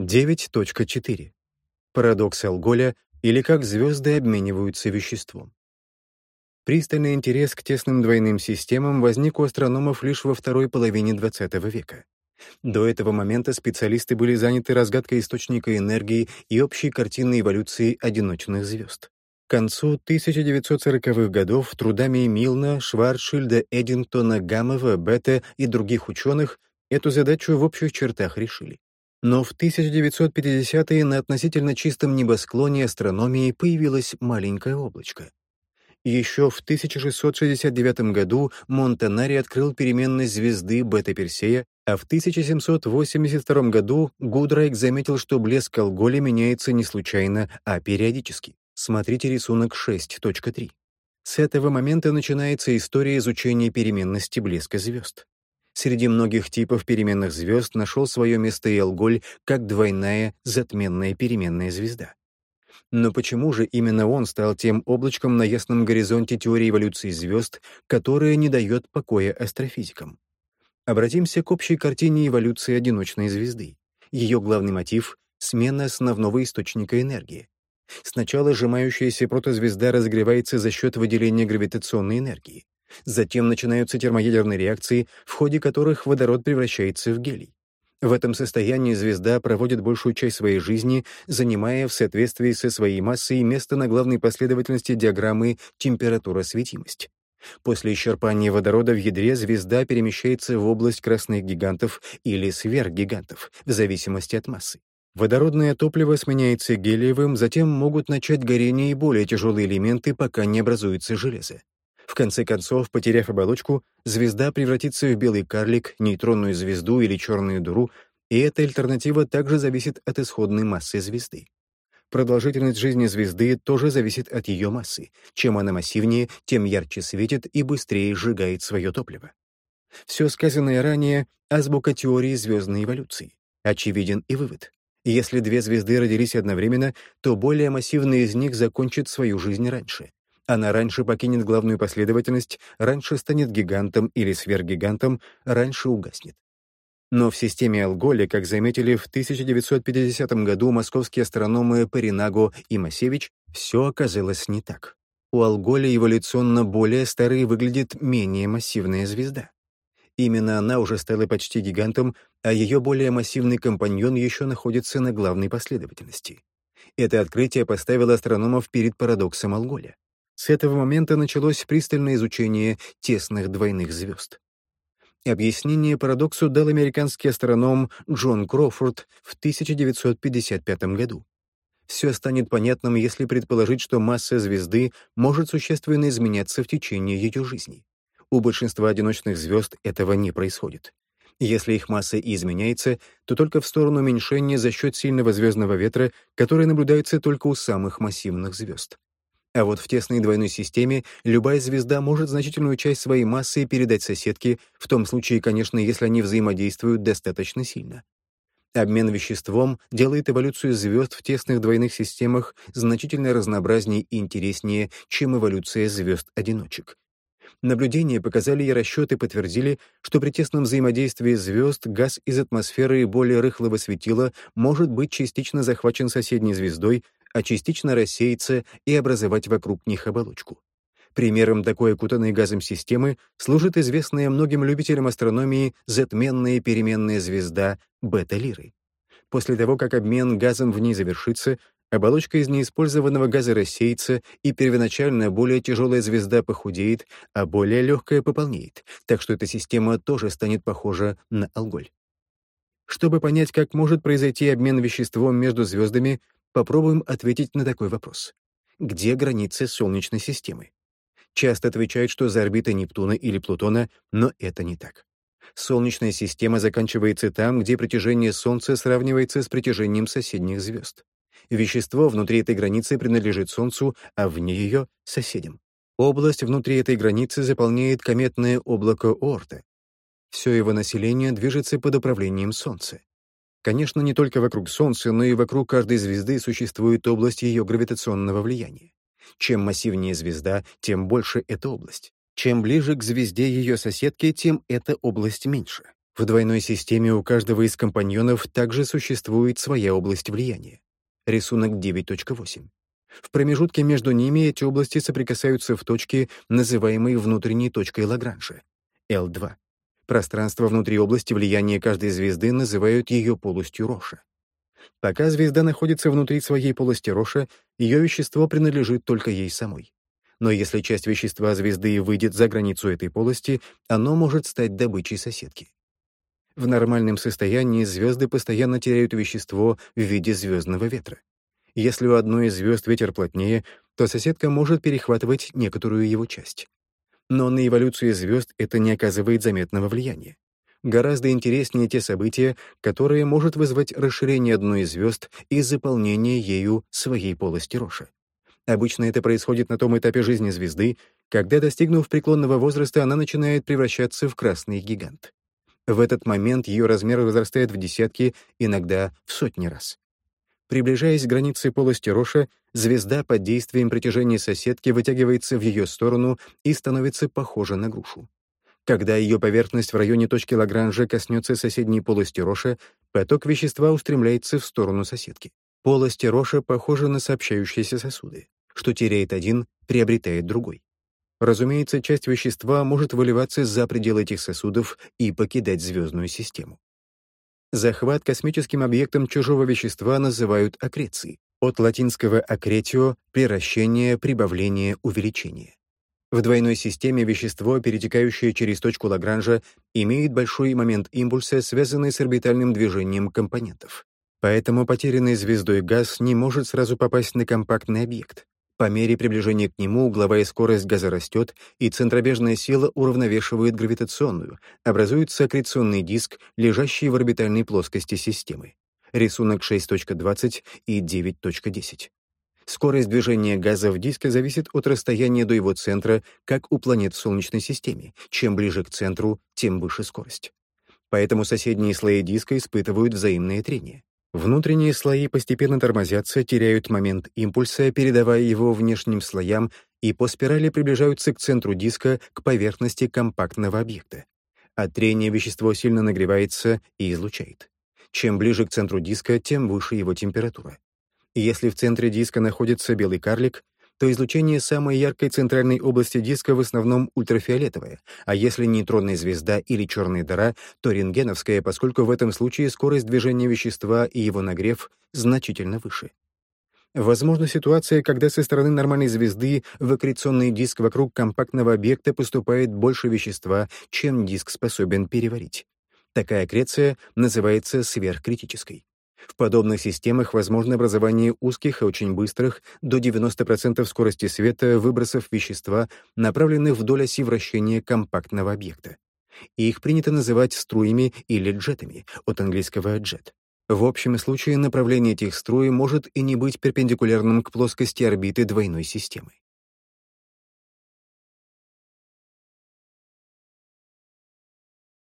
9.4. Парадокс Алголя или как звезды обмениваются веществом. Пристальный интерес к тесным двойным системам возник у астрономов лишь во второй половине XX века. До этого момента специалисты были заняты разгадкой источника энергии и общей картины эволюции одиночных звезд. К концу 1940-х годов трудами Милна, Шварцшильда, Эдингтона, Гамова, Бета и других ученых эту задачу в общих чертах решили. Но в 1950-е на относительно чистом небосклоне астрономии появилось маленькое облачко. Еще в 1669 году Монтанари открыл переменность звезды Бета-Персея, а в 1782 году Гудрайк заметил, что блеск Алголя меняется не случайно, а периодически. Смотрите рисунок 6.3. С этого момента начинается история изучения переменности блеска звезд. Среди многих типов переменных звезд нашел свое место и Алголь как двойная затменная переменная звезда. Но почему же именно он стал тем облачком на ясном горизонте теории эволюции звезд, которая не дает покоя астрофизикам? Обратимся к общей картине эволюции одиночной звезды. Ее главный мотив — смена основного источника энергии. Сначала сжимающаяся протозвезда разогревается за счет выделения гравитационной энергии. Затем начинаются термоядерные реакции, в ходе которых водород превращается в гелий. В этом состоянии звезда проводит большую часть своей жизни, занимая в соответствии со своей массой место на главной последовательности диаграммы температура-светимость. После исчерпания водорода в ядре звезда перемещается в область красных гигантов или сверхгигантов, в зависимости от массы. Водородное топливо сменяется гелиевым, затем могут начать горение и более тяжелые элементы, пока не образуется железо. В конце концов, потеряв оболочку, звезда превратится в белый карлик, нейтронную звезду или черную дыру, и эта альтернатива также зависит от исходной массы звезды. Продолжительность жизни звезды тоже зависит от ее массы. Чем она массивнее, тем ярче светит и быстрее сжигает свое топливо. Все сказанное ранее — азбука теории звездной эволюции. Очевиден и вывод. Если две звезды родились одновременно, то более массивная из них закончит свою жизнь раньше. Она раньше покинет главную последовательность, раньше станет гигантом или сверхгигантом, раньше угаснет. Но в системе Алголя, как заметили в 1950 году московские астрономы Паринаго и Масевич, все оказалось не так. У Алголя эволюционно более старой выглядит менее массивная звезда. Именно она уже стала почти гигантом, а ее более массивный компаньон еще находится на главной последовательности. Это открытие поставило астрономов перед парадоксом Алголя. С этого момента началось пристальное изучение тесных двойных звезд. Объяснение парадоксу дал американский астроном Джон Кроуфорд в 1955 году. Все станет понятным, если предположить, что масса звезды может существенно изменяться в течение ее жизни. У большинства одиночных звезд этого не происходит. Если их масса изменяется, то только в сторону уменьшения за счет сильного звездного ветра, который наблюдается только у самых массивных звезд. А вот в тесной двойной системе любая звезда может значительную часть своей массы передать соседке, в том случае, конечно, если они взаимодействуют достаточно сильно. Обмен веществом делает эволюцию звезд в тесных двойных системах значительно разнообразнее и интереснее, чем эволюция звезд-одиночек. Наблюдения показали и расчеты подтвердили, что при тесном взаимодействии звезд газ из атмосферы более рыхлого светила может быть частично захвачен соседней звездой, а частично рассеяться и образовать вокруг них оболочку. Примером такой окутанной газом системы служит известная многим любителям астрономии затменная переменная звезда Бета-Лиры. После того, как обмен газом в ней завершится, оболочка из неиспользованного газа рассеется, и первоначально более тяжелая звезда похудеет, а более легкая пополнеет, так что эта система тоже станет похожа на алголь. Чтобы понять, как может произойти обмен веществом между звездами, Попробуем ответить на такой вопрос. Где границы Солнечной системы? Часто отвечают, что за орбитой Нептуна или Плутона, но это не так. Солнечная система заканчивается там, где притяжение Солнца сравнивается с притяжением соседних звезд. Вещество внутри этой границы принадлежит Солнцу, а вне ее — соседям. Область внутри этой границы заполняет кометное облако Оорта. Все его население движется под управлением Солнца. Конечно, не только вокруг Солнца, но и вокруг каждой звезды существует область ее гравитационного влияния. Чем массивнее звезда, тем больше эта область. Чем ближе к звезде ее соседки, тем эта область меньше. В двойной системе у каждого из компаньонов также существует своя область влияния. Рисунок 9.8. В промежутке между ними эти области соприкасаются в точке, называемой внутренней точкой Лагранжа, L2. Пространство внутри области влияния каждой звезды называют ее полостью Роша. Пока звезда находится внутри своей полости Роша, ее вещество принадлежит только ей самой. Но если часть вещества звезды выйдет за границу этой полости, оно может стать добычей соседки. В нормальном состоянии звезды постоянно теряют вещество в виде звездного ветра. Если у одной из звезд ветер плотнее, то соседка может перехватывать некоторую его часть. Но на эволюцию звезд это не оказывает заметного влияния. Гораздо интереснее те события, которые может вызвать расширение одной из звезд и заполнение ею своей полости Роша. Обычно это происходит на том этапе жизни звезды, когда, достигнув преклонного возраста, она начинает превращаться в красный гигант. В этот момент ее размер возрастает в десятки, иногда в сотни раз. Приближаясь к границе полости Роша, звезда под действием притяжения соседки вытягивается в ее сторону и становится похожа на грушу. Когда ее поверхность в районе точки Лагранжа коснется соседней полости Роша, поток вещества устремляется в сторону соседки. Полости Роша похожи на сообщающиеся сосуды. Что теряет один, приобретает другой. Разумеется, часть вещества может выливаться за пределы этих сосудов и покидать звездную систему. Захват космическим объектом чужого вещества называют аккрецией. От латинского «аккретио» — приращение, прибавление, увеличение. В двойной системе вещество, перетекающее через точку Лагранжа, имеет большой момент импульса, связанный с орбитальным движением компонентов. Поэтому потерянный звездой газ не может сразу попасть на компактный объект. По мере приближения к нему угловая скорость газа растет, и центробежная сила уравновешивает гравитационную, образуется аккреционный диск, лежащий в орбитальной плоскости системы. Рисунок 6.20 и 9.10. Скорость движения газа в диске зависит от расстояния до его центра, как у планет в Солнечной системе. Чем ближе к центру, тем выше скорость. Поэтому соседние слои диска испытывают взаимное трение. Внутренние слои постепенно тормозятся, теряют момент импульса, передавая его внешним слоям, и по спирали приближаются к центру диска, к поверхности компактного объекта. От трения вещество сильно нагревается и излучает. Чем ближе к центру диска, тем выше его температура. Если в центре диска находится белый карлик, то излучение самой яркой центральной области диска в основном ультрафиолетовое, а если нейтронная звезда или черная дыра, то рентгеновская, поскольку в этом случае скорость движения вещества и его нагрев значительно выше. Возможна ситуация, когда со стороны нормальной звезды в аккреционный диск вокруг компактного объекта поступает больше вещества, чем диск способен переварить. Такая аккреция называется сверхкритической. В подобных системах возможно образование узких и очень быстрых, до 90% скорости света, выбросов вещества, направленных вдоль оси вращения компактного объекта. Их принято называть струями или джетами, от английского «jet». В общем случае направление этих струй может и не быть перпендикулярным к плоскости орбиты двойной системы.